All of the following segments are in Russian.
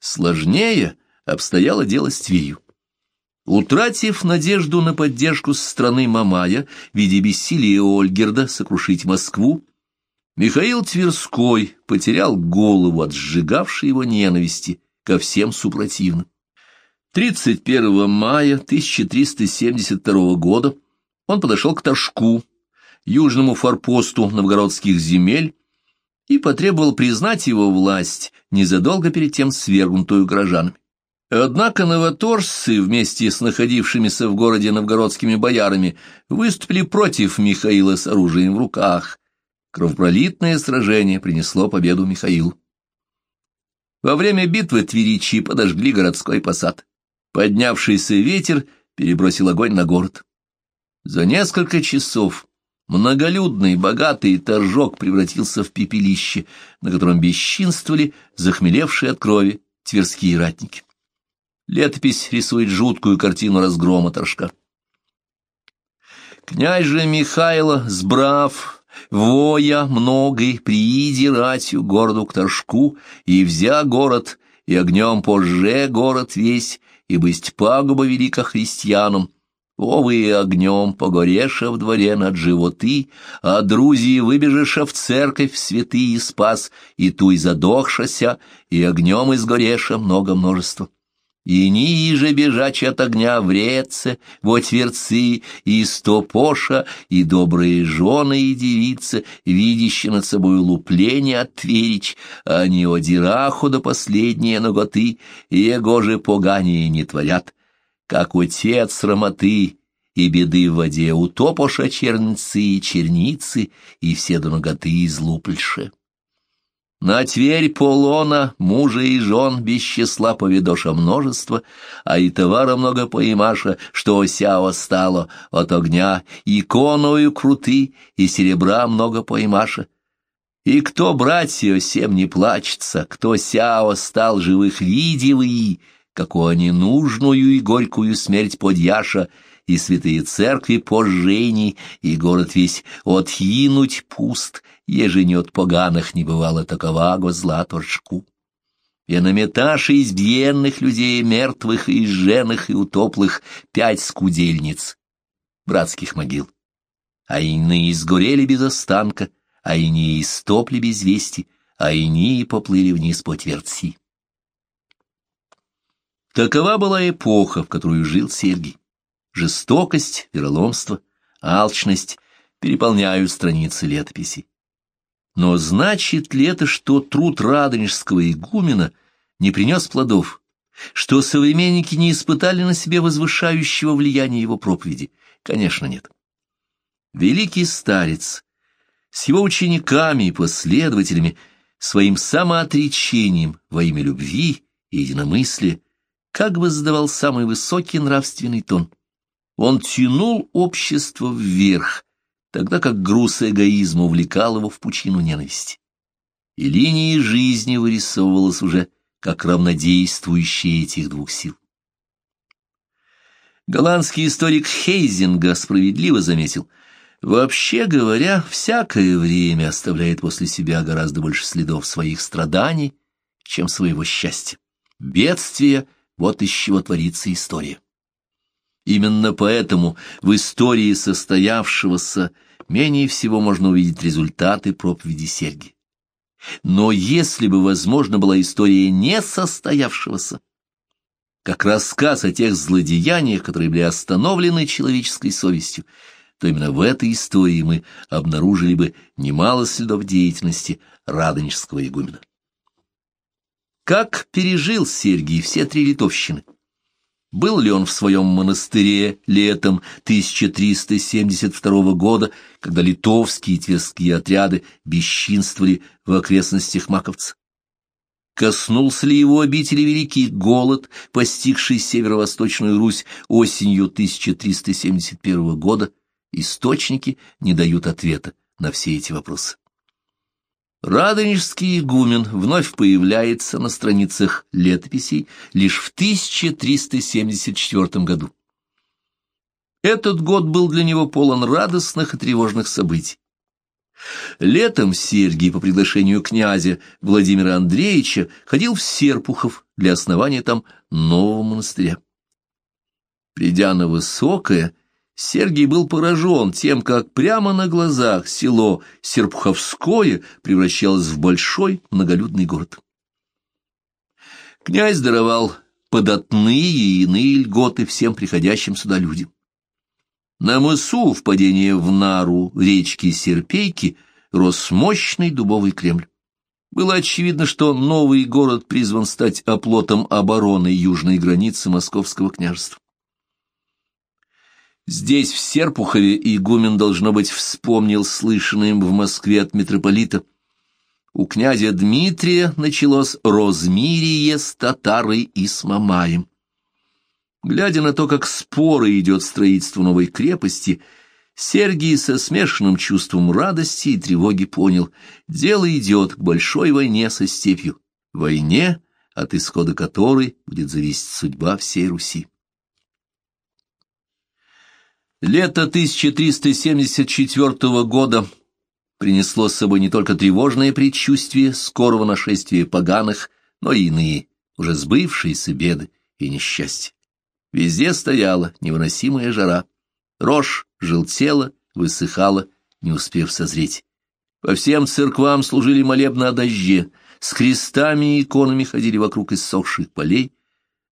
Сложнее обстояло дело с Тверью. Утратив надежду на поддержку со стороны Мамая в виде бессилия Ольгерда сокрушить Москву, Михаил Тверской потерял голову от сжигавшей его ненависти ко всем супротивным. 31 мая 1372 года он подошел к Торжку, южному форпосту новгородских земель, и потребовал признать его власть, незадолго перед тем свергнутую горожанами. Однако новоторжцы вместе с находившимися в городе новгородскими боярами выступили против Михаила с оружием в руках. Кровопролитное сражение принесло победу Михаилу. Во время битвы Тверичи подожгли городской посад. Поднявшийся ветер перебросил огонь на город. За несколько часов многолюдный, богатый торжок превратился в пепелище, на котором бесчинствовали захмелевшие от крови тверские ратники. Летопись рисует жуткую картину разгрома торжка. Князь же Михайло, сбрав, воя многой, прииди ратью городу к торжку, и взя город, и огнем позже город весь, и бысть пагуба велика христианам, Овы огнем погореша в дворе над животы, а друзья выбежеша в церковь святые спас, и туй задохшася, и огнем изгореша много множества. И ниже бежач от огня в реце, во тверцы, и стопоша, и добрые жены и девицы, видящие над собой лупление от тверич, а не одираху до последние ноготы, его же погание не творят. Как отец срамоты и беды в воде утопоша чернцы и черницы, и все до ноготы излупльше. На Тверь полона, мужа и жен без числа поведоша множество, а и товара много поимаша, что осяо стало от огня, иконою круты, и серебра много поимаша. И кто, братья, всем не плачется, кто сяо стал живых виделый, какую ненужную и горькую смерть подьяша, и святые церкви пожжений, и город весь отъинуть пуст, еже не от поганых не бывало таковаго зла торжку. И на меташе избиенных людей, мертвых и изженных и утоплых, пять скудельниц, братских могил. А иные сгорели без останка, а иные истопли без вести, а иные поплыли вниз по твердси. Такова была эпоха, в которую жил Сергий. Жестокость, вероломство, алчность переполняют страницы летописи. Но значит ли это, что труд радонежского игумена не принес плодов, что современники не испытали на себе возвышающего влияния его проповеди? Конечно, нет. Великий старец с его учениками и последователями своим самоотречением во имя любви и единомыслия как бы задавал самый высокий нравственный тон. Он тянул общество вверх, тогда как груз эгоизма увлекал его в пучину ненависти. И линии жизни вырисовывалась уже как равнодействующие этих двух сил. Голландский историк Хейзинга справедливо заметил, вообще говоря, всякое время оставляет после себя гораздо больше следов своих страданий, чем своего счастья. Бедствие — вот из чего творится история. Именно поэтому в истории состоявшегося менее всего можно увидеть результаты проповеди Серги. Но если бы, возможно, была история несостоявшегося, как рассказ о тех злодеяниях, которые были остановлены человеческой совестью, то именно в этой истории мы обнаружили бы немало следов деятельности радонежского игумена. Как пережил Сергий все три литовщины? Был ли он в своем монастыре летом 1372 года, когда литовские и тверские отряды бесчинствовали в окрестностях Маковца? Коснулся ли его обители великий голод, постигший северо-восточную Русь осенью 1371 года? Источники не дают ответа на все эти вопросы. Радонежский игумен вновь появляется на страницах летописей лишь в 1374 году. Этот год был для него полон радостных и тревожных событий. Летом Сергий по приглашению князя Владимира Андреевича ходил в Серпухов для основания там нового монастыря. Придя на Высокое, Сергий был поражен тем, как прямо на глазах село Серпуховское превращалось в большой многолюдный город. Князь даровал податные и иные льготы всем приходящим сюда людям. На мысу впадение в нару речки Серпейки рос мощный дубовый Кремль. Было очевидно, что новый город призван стать оплотом обороны южной границы Московского княжества. Здесь, в Серпухове, игумен, должно быть, вспомнил слышанное им в Москве от митрополита. У князя Дмитрия началось розмирие с татарой и с Мамаем. Глядя на то, как споры идет строительство новой крепости, Сергий со смешанным чувством радости и тревоги понял, дело идет к большой войне со степью, войне, от исхода которой будет зависеть судьба всей Руси. Лето 1374 года принесло с собой не только тревожное предчувствие скорого нашествия поганых, но и иные, уже сбывшиеся беды и несчастья. Везде стояла невыносимая жара. Рожь желтела, высыхала, не успев созреть. По всем церквам служили молебны о дожде, с крестами и иконами ходили вокруг иссохших полей,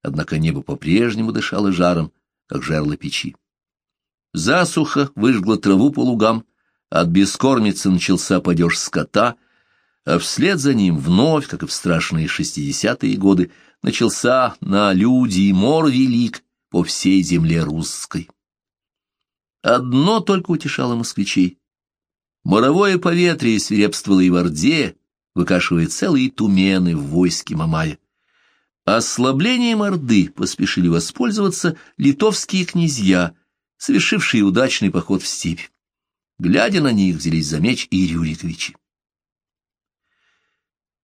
однако небо по-прежнему дышало жаром, как жерло печи. Засуха выжгла траву по лугам, от бескормицы начался падеж скота, а вслед за ним вновь, как и в страшные шестидесятые годы, начался на люди мор велик, по всей земле русской. Одно только утешало москвичей. Моровое поветрие свирепствовало и в Орде, выкашивая целые тумены в войске Мамая. Ослаблением Орды поспешили воспользоваться литовские князья, совершившие удачный поход в степь. Глядя на них, взялись за меч и Рюриковичи.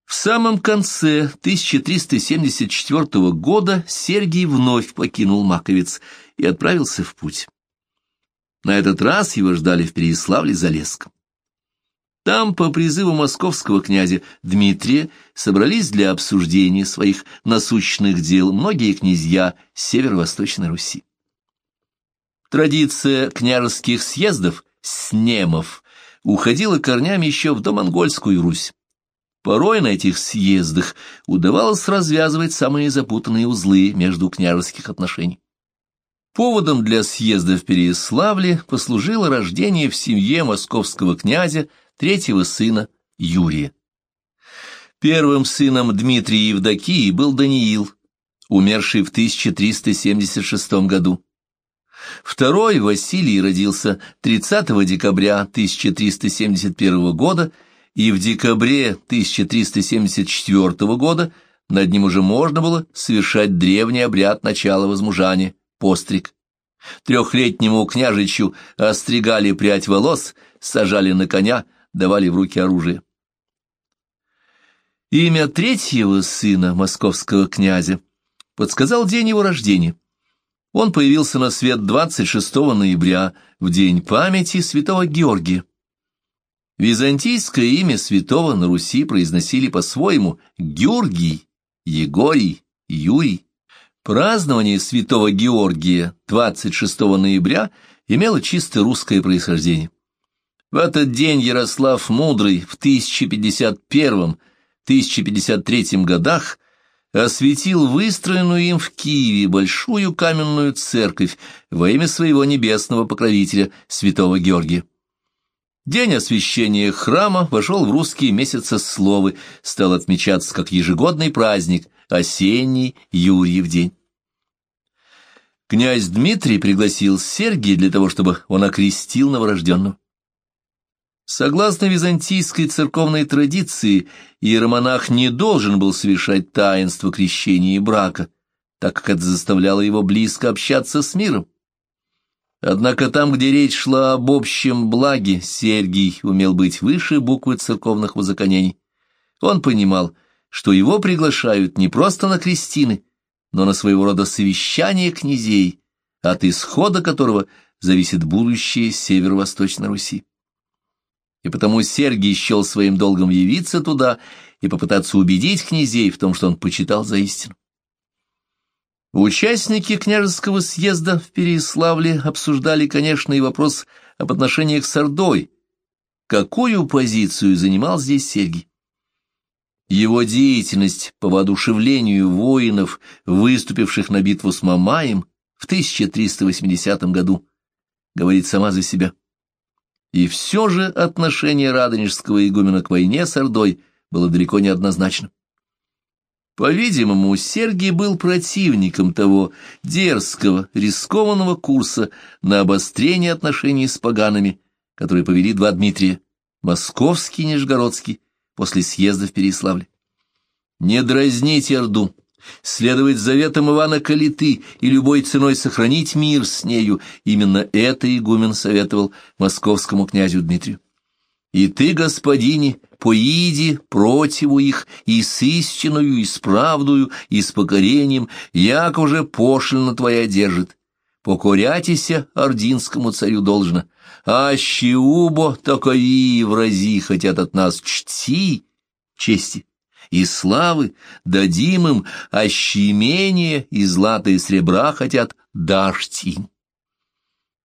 В самом конце 1374 года Сергий вновь покинул Маковец и отправился в путь. На этот раз его ждали в Переяславле-Залесском. Там, по призыву московского князя Дмитрия, собрались для обсуждения своих насущных дел многие князья северо-восточной Руси. Традиция княжеских съездов, снемов, уходила корнями еще в домонгольскую Русь. Порой на этих съездах удавалось развязывать самые запутанные узлы между княжеских отношений. Поводом для съезда в Переяславле послужило рождение в семье московского князя третьего сына Юрия. Первым сыном Дмитрия Евдокии был Даниил, умерший в 1376 году. Второй Василий родился 30 декабря 1371 года и в декабре 1374 года над ним уже можно было совершать древний обряд начала возмужания – постриг. Трехлетнему княжичу остригали прядь волос, сажали на коня, давали в руки оружие. Имя третьего сына московского князя подсказал день его рождения. Он появился на свет 26 ноября, в день памяти святого Георгия. Византийское имя святого на Руси произносили по-своему Георгий, Егорий, Юрий. Празднование святого Георгия 26 ноября имело чисто русское происхождение. В этот день Ярослав Мудрый в 1051-1053 годах осветил выстроенную им в Киеве большую каменную церковь во имя своего небесного покровителя, святого Георгия. День освящения храма вошел в русские месяцесловы, стал отмечаться как ежегодный праздник, осенний Юрьев день. Князь Дмитрий пригласил Сергия для того, чтобы он окрестил новорожденного. Согласно византийской церковной традиции, иеромонах не должен был совершать таинство крещения и брака, так как это заставляло его близко общаться с миром. Однако там, где речь шла об общем благе, Сергий умел быть выше буквы церковных возоконений. Он понимал, что его приглашают не просто на крестины, но на своего рода совещание князей, от исхода которого зависит будущее северо-восточной Руси. И потому Сергий счел своим долгом явиться туда и попытаться убедить князей в том, что он почитал за истину. Участники княжеского съезда в Переславле обсуждали, конечно, и вопрос об отношениях с Ордой. Какую позицию занимал здесь Сергий? Его деятельность по воодушевлению воинов, выступивших на битву с Мамаем в 1380 году, говорит сама за себя. И все же отношение радонежского игумена к войне с Ордой было далеко не однозначным. По-видимому, Сергий был противником того дерзкого, рискованного курса на обострение отношений с поганами, который повели два Дмитрия, московский и нижегородский, после съезда в Переславле. Не дразните Орду, следовать заветам Ивана Калиты и любой ценой сохранить мир с нею, именно это игумен советовал московскому князю Дмитрию. И ты, господине, поиди противу их и с истиною, и с правдою, и с покорением, як уже пошлина твоя держит. Покорятися ординскому царю должно, а щеубо такови врази хотят от нас чти, чести и славы, дадим им, а щемение и злато и сребра хотят дашь им.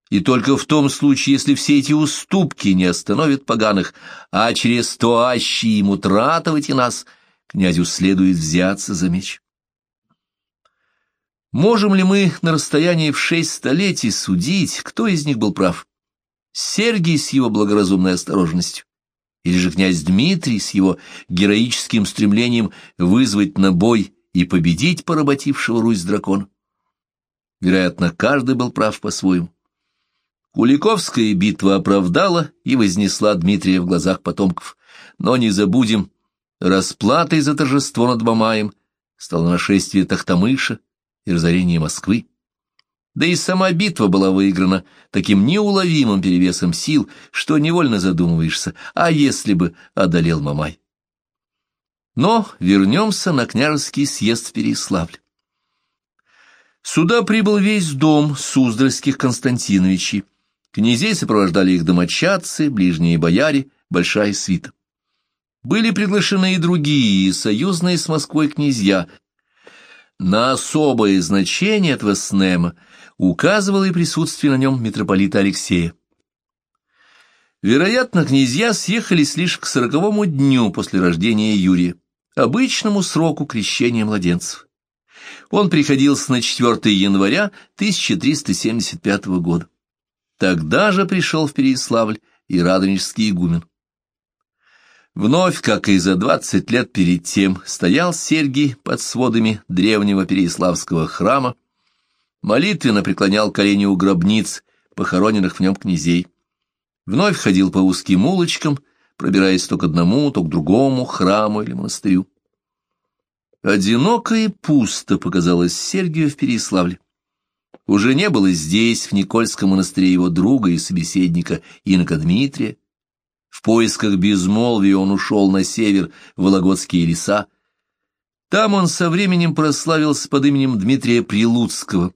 И только в том случае, если все эти уступки не остановят поганых, а через то аще ему тратовать и нас, князю следует взяться за меч. Можем ли мы на расстоянии в шесть столетий судить, кто из них был прав? Сергий с его благоразумной осторожностью, или же князь Дмитрий с его героическим стремлением вызвать на бой и победить поработившего Русь дракона? Вероятно, каждый был прав по-своему. Куликовская битва оправдала и вознесла Дмитрия в глазах потомков. Но не забудем, расплатой за торжество над Мамаем стало нашествие Тахтамыша и разорение Москвы. Да и сама битва была выиграна таким неуловимым перевесом сил, что невольно задумываешься, а если бы одолел Мамай? Но вернемся на княжеский съезд в Переславль. Сюда прибыл весь дом Суздальских Константиновичей, Князей сопровождали их домочадцы, ближние бояре, большая свита. Были приглашены и другие, союзные с Москвой князья. На особое значение этого снема указывало и присутствие на нем митрополита Алексея. Вероятно, князья съехались лишь к сороковому дню после рождения Юрия, обычному сроку крещения младенцев. Он приходился на 4 января 1375 года. Тогда же пришел в Переяславль и радонежский игумен. Вновь, как и за двадцать лет перед тем, стоял Сергий под сводами древнего Переяславского храма, молитвенно преклонял колени у гробниц, похороненных в нем князей. Вновь ходил по узким улочкам, пробираясь то к одному, то к другому храму или монастырю. Одиноко и пусто показалось Сергию в Переяславле. Уже не было здесь, в Никольском монастыре, его друга и собеседника Инока Дмитрия. В поисках безмолвия он ушел на север, в Вологодские леса. Там он со временем прославился под именем Дмитрия Прилуцкого,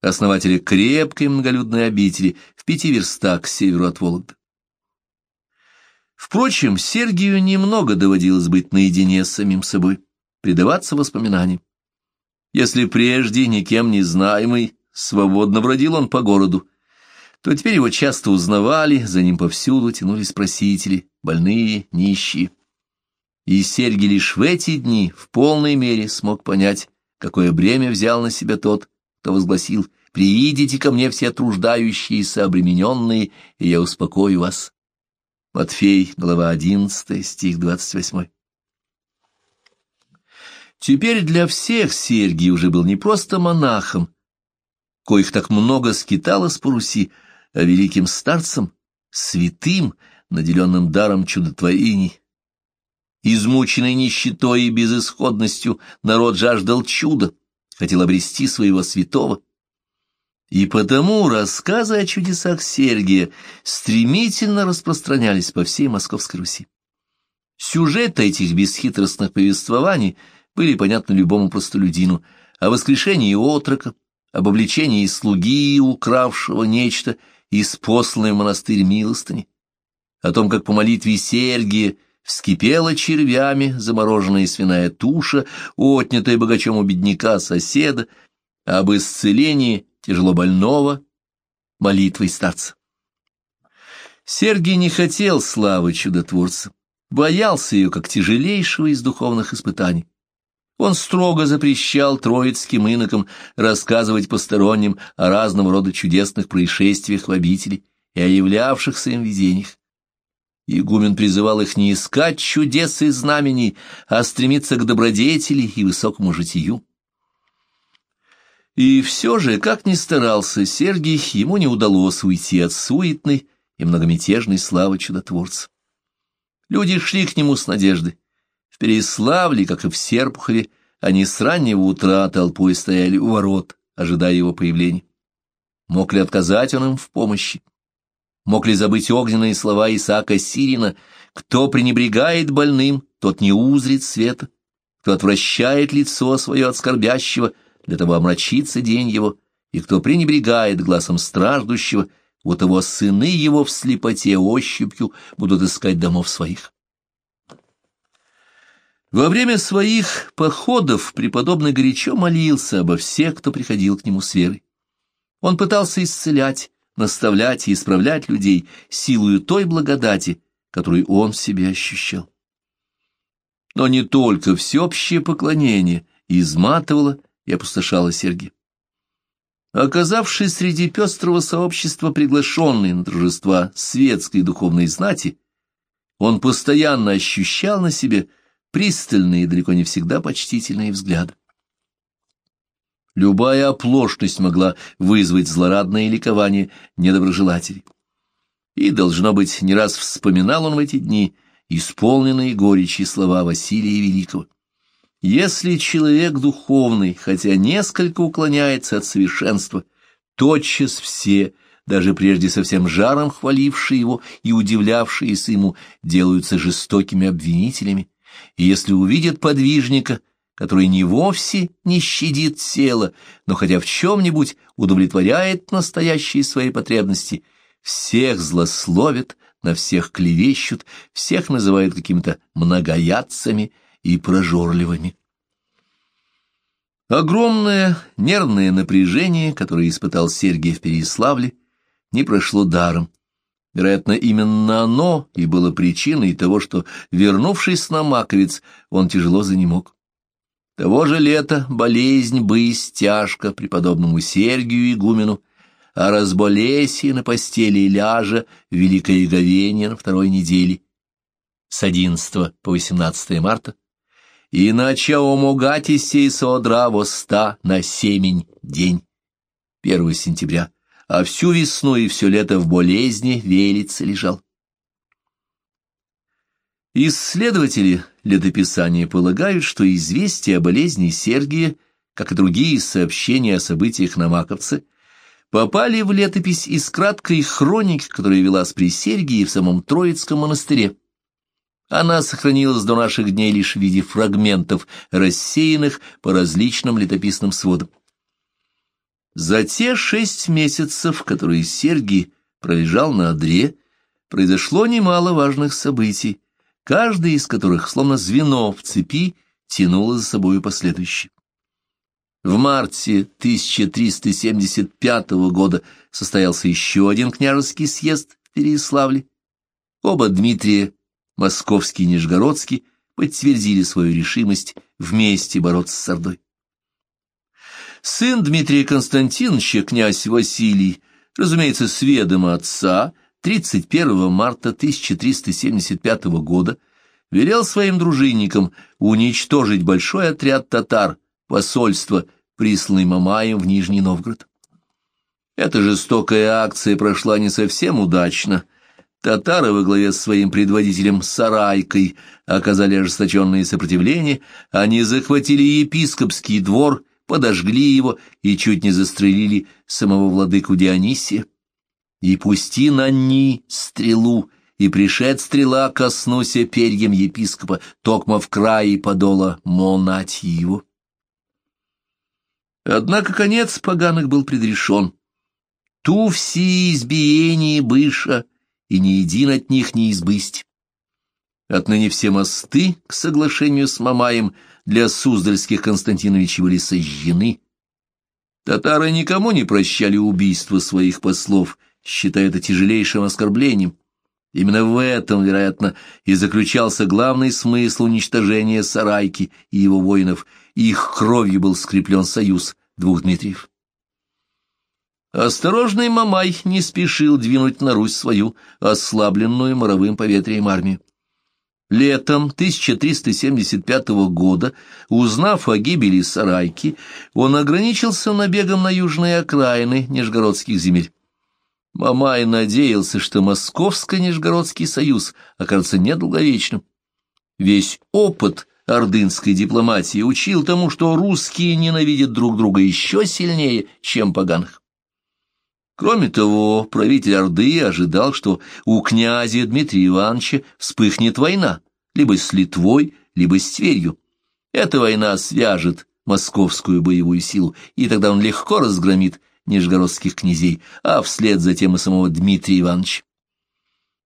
основателя крепкой многолюдной обители в пяти верстах к северу от Вологды. Впрочем, Сергию немного доводилось быть наедине с самим собой, предаваться воспоминаниям. Если прежде никем не знаемый, свободно бродил он по городу, то теперь его часто узнавали, за ним повсюду тянулись просители, больные, нищие. И Сергий лишь в эти дни в полной мере смог понять, какое бремя взял на себя тот, кто возгласил «Приидите ко мне все труждающиеся, обремененные, и я успокою вас». Матфей, глава 11, стих 28. Теперь для всех Сергий уже был не просто монахом, коих так много скиталось по Руси, а великим старцем, святым, наделенным даром чудотворений. Измученный нищетой и безысходностью, народ жаждал чуда, хотел обрести своего святого. И потому рассказы о чудесах Сергия стремительно распространялись по всей Московской Руси. Сюжеты этих бесхитростных повествований были понятны любому простолюдину, о воскрешении отрока, об обличении слуги, укравшего нечто из в монастырь милостыни. о том, как по молитве Сергия вскипела червями замороженная свиная туша, отнятая богачом у бедняка соседа, об исцелении тяжело больного молитвой старца. Сергий не хотел славы чудотворца, боялся ее как тяжелейшего из духовных испытаний. Он строго запрещал троицким инокам рассказывать посторонним о разного рода чудесных происшествиях в обители и о являвшихся им видениях. Игумен призывал их не искать чудес и знамений, а стремиться к добродетели и высокому житию. И все же, как ни старался Сергий, ему не удалось уйти от суетной и многомятежной славы чудотворца. Люди шли к нему с надеждой. Переславле, как и в Серпухове, они с раннего утра толпой стояли у ворот, ожидая его появления. Мог ли отказать он им в помощи? Мог ли забыть огненные слова Исаака Сирина «Кто пренебрегает больным, тот не узрит света, кто отвращает лицо свое от скорбящего, для того омрачится день его, и кто пренебрегает глазом страждущего, у того сыны его в слепоте ощупью будут искать домов своих». Во время своих походов преподобный горячо молился обо всех, кто приходил к нему с верой. Он пытался исцелять, наставлять и исправлять людей силою той благодати, которую он в себе ощущал. Но не только всеобщее поклонение изматывало и опустошало Сергия. Оказавшись среди пестрого сообщества, приглашенный на торжества светской духовной знати, он постоянно ощущал на себе пристальные и далеко не всегда почтительные взгляды. Любая оплошность могла вызвать злорадное ликование недоброжелателей. И, должно быть, не раз вспоминал он в эти дни исполненные горечи слова Василия Великого. Если человек духовный, хотя несколько уклоняется от совершенства, тотчас все, даже прежде совсем жаром хвалившие его и удивлявшиеся ему, делаются жестокими обвинителями, и если увидят подвижника, который не вовсе не щадит тело, но хотя в чем-нибудь удовлетворяет настоящие свои потребности, всех злословят, на всех клевещут, всех называют какими-то многоядцами и прожорливыми. Огромное нервное напряжение, которое испытал Сергий в Переяславле, не прошло даром. Вероятно, именно оно и было причиной того, что, вернувшись на Маковец, он тяжело занемог. Того же лета болезнь бысь тяжко преподобному Сергию игумену, а разболеси на постели ляжа великое говение на второй неделе с 11 по 18 марта, иначе омугатись и содра воста на семень день 1 сентября, а всю весну и все лето в болезни велица лежал. Исследователи летописания полагают, что известие о болезни Сергия, как и другие сообщения о событиях на Маковце, попали в летопись из краткой хроники, которая велась при Сергии в самом Троицком монастыре. Она сохранилась до наших дней лишь в виде фрагментов, рассеянных по различным летописным сводам. За те шесть месяцев, которые Сергий пролежал на одре, произошло немало важных событий, каждый из которых, словно звено в цепи, тянуло за собою последующее. В марте 1375 года состоялся еще один княжеский съезд в Переяславле. Оба Дмитрия, Московский и Нижегородский, подтвердили свою решимость вместе бороться с Ордой. Сын Дмитрия Константиновича, князь Василий, разумеется, с ведома отца, 31 марта 1375 года велел своим дружинникам уничтожить большой отряд татар, посольство, присланный Мамаем в Нижний Новгород. Эта жестокая акция прошла не совсем удачно. Татары во главе с своим предводителем Сарайкой оказали ожесточенное сопротивление, они захватили епископский двор, подожгли его и чуть не застрелили самого владыку Дионисия и пусти на ни стрелу, и пришед стрела коснуся перьям епископа, токма в крае подола монать его. Однако конец поганых был предрешен. Ту все избиение быша, и ни един от них не избысть. Отныне все мосты, к соглашению с Мамаем, для Суздальских Константиновичей были сожжены. Татары никому не прощали убийство своих послов, считая это тяжелейшим оскорблением. Именно в этом, вероятно, и заключался главный смысл уничтожения Сарайки и его воинов, их кровью был скреплен союз двух Дмитриев. Осторожный Мамай не спешил двинуть на Русь свою ослабленную моровым поветрием армию. Летом 1375 года, узнав о гибели Сарайки, он ограничился набегом на южные окраины Нижегородских земель. Мамай надеялся, что Московско-Нижегородский союз окажется недолговечным. Весь опыт ордынской дипломатии учил тому, что русские ненавидят друг друга еще сильнее, чем поганых. Кроме того, правитель Орды ожидал, что у князя Дмитрия Ивановича вспыхнет война, либо с Литвой, либо с Тверью. Эта война свяжет московскую боевую силу, и тогда он легко разгромит нижегородских князей, а вслед за тем и самого Дмитрия Ивановича.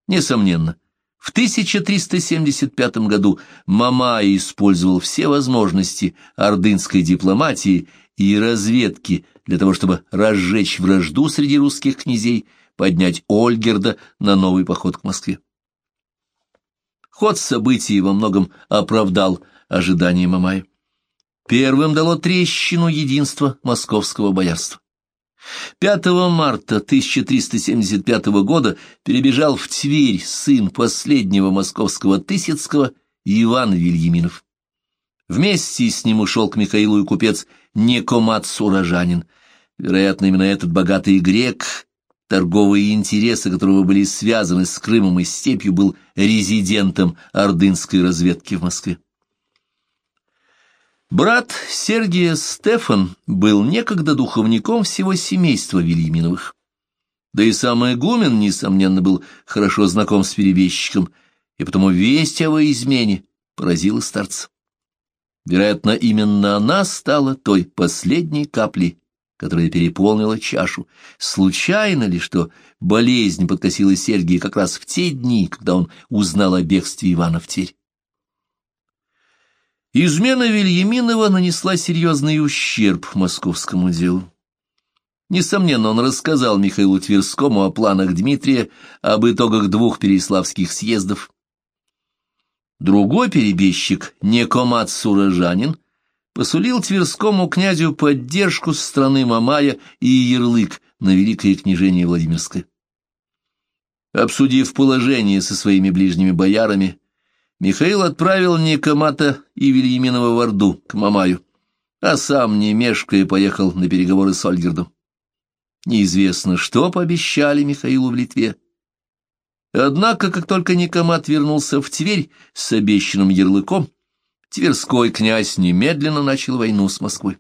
Несомненно, в 1375 году Мамай использовал все возможности ордынской дипломатии и разведки для того, чтобы разжечь вражду среди русских князей, поднять Ольгерда на новый поход к Москве. Ход событий во многом оправдал ожидания Мамая. Первым дало трещину единства московского боярства. 5 марта 1375 года перебежал в Тверь сын последнего московского Тысяцкого Иван Вильяминов. Вместе с ним ушел к Михаилу и купец Некомат Суражанин. Вероятно, именно этот богатый грек, торговые интересы которого были связаны с Крымом и степью, был резидентом ордынской разведки в Москве. Брат Сергия Стефан был некогда духовником всего семейства Вильяминовых. Да и сам игумен, несомненно, был хорошо знаком с перебежчиком, и потому весть о его измене поразила старца. Вероятно, именно она стала той последней каплей, которая переполнила чашу. Случайно ли, что болезнь подкосила Сергия как раз в те дни, когда он узнал о бегстве Ивана в Тверь? Измена Вильяминова нанесла серьезный ущерб московскому делу. Несомненно, он рассказал Михаилу Тверскому о планах Дмитрия, об итогах двух переславских съездов, Другой перебежчик, Некомат Суражанин, посулил Тверскому князю поддержку со стороны Мамая и ярлык на Великое княжение Владимирское. Обсудив положение со своими ближними боярами, Михаил отправил Некомата и Вильяминова в Орду к Мамаю, а сам, не мешкая, поехал на переговоры с Ольгердом. Неизвестно, что пообещали Михаилу в Литве, Однако, как только Никомат вернулся в Тверь с обещанным ярлыком, Тверской князь немедленно начал войну с Москвой.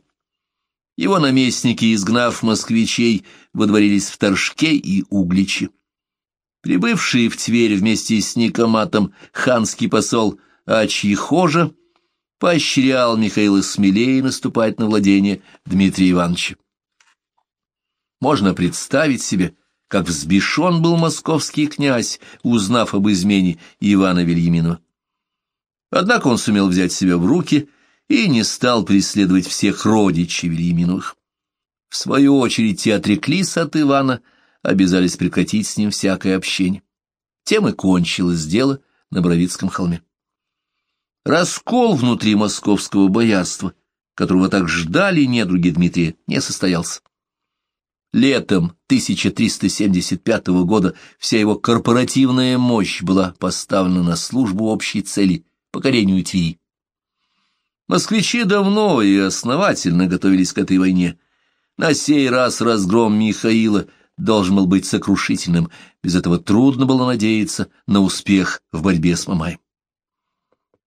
Его наместники, изгнав москвичей, водворились в Торжке и Угличе. Прибывший в Тверь вместе с Никоматом ханский посол Ачьихожа поощрял Михаила смелее наступать на владение Дмитрия Ивановича. Можно представить себе, как взбешен был московский князь, узнав об измене Ивана Вильяминова. Однако он сумел взять себя в руки и не стал преследовать всех родичей Вильяминовых. В свою очередь те отреклись от Ивана, обязались прекратить с ним всякое общение. Тем и кончилось дело на Бровицком холме. Раскол внутри московского боярства, которого так ждали недруги Дмитрия, не состоялся. Летом 1375 года вся его корпоративная мощь была поставлена на службу общей цели – покорению Твери. Москвичи давно и основательно готовились к этой войне. На сей раз разгром Михаила должен был быть сокрушительным, без этого трудно было надеяться на успех в борьбе с Мамаем.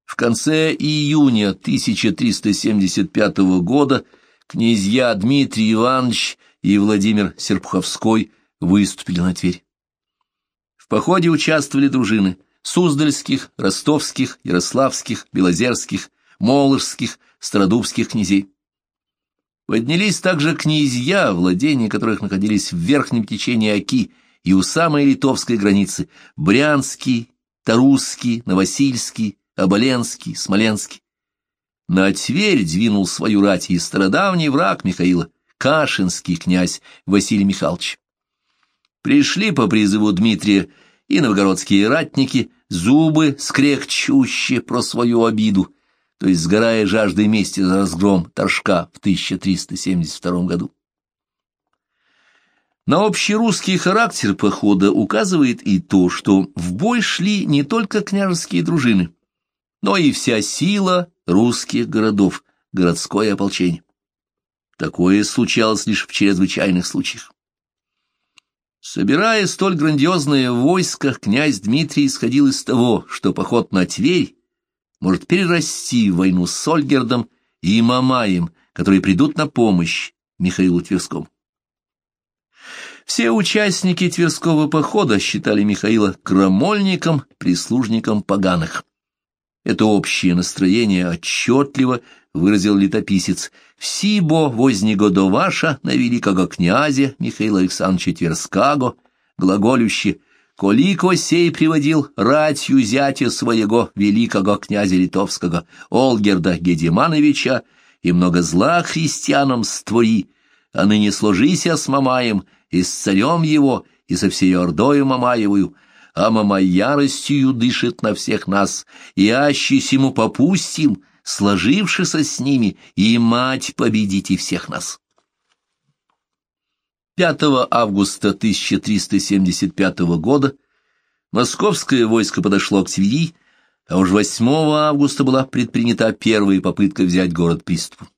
В конце июня 1375 года князья Дмитрий Иванович и Владимир Серпуховской выступили на Тверь. В походе участвовали дружины Суздальских, Ростовских, Ярославских, Белозерских, Моложских, Стародубских князей. Поднялись также князья, владения которых находились в верхнем течении Оки, и у самой литовской границы Брянский, Тарусский, Новосильский, Оболенский, Смоленский. На Тверь двинул свою рать и стародавний враг Михаила, Кашинский князь Василий Михайлович. Пришли по призыву Дмитрия и новгородские ратники, зубы скрекчущие про свою обиду, то есть сгорая жаждой мести за разгром Торжка в 1372 году. На общерусский характер похода указывает и то, что в бой шли не только княжеские дружины, но и вся сила русских городов, городское ополчение. Такое случалось лишь в чрезвычайных случаях. Собирая столь грандиозное войско, князь Дмитрий исходил из того, что поход на Тверь может перерасти в войну с Ольгердом и Мамаем, которые придут на помощь Михаилу Тверскому. Все участники Тверского похода считали Михаила крамольником, прислужником поганых. Это общее настроение отчетливо выразил летописец «Всибо вознего ваша на великого князя Михаила Александровича Тверскаго, глаголюще «Колико сей приводил ратью зятя своего великого князя литовского Олгерда Гедемановича и много зла христианам створи, а ныне сложися с Мамаем и с царем его, и со всей ордою Мамаевую, а Мамай яростью дышит на всех нас, и ащись ему попустим, сложившися с ними, и мать победите всех нас. 5 августа 1375 года московское войско подошло к Твери, а уж 8 августа была предпринята первая попытка взять город приступом.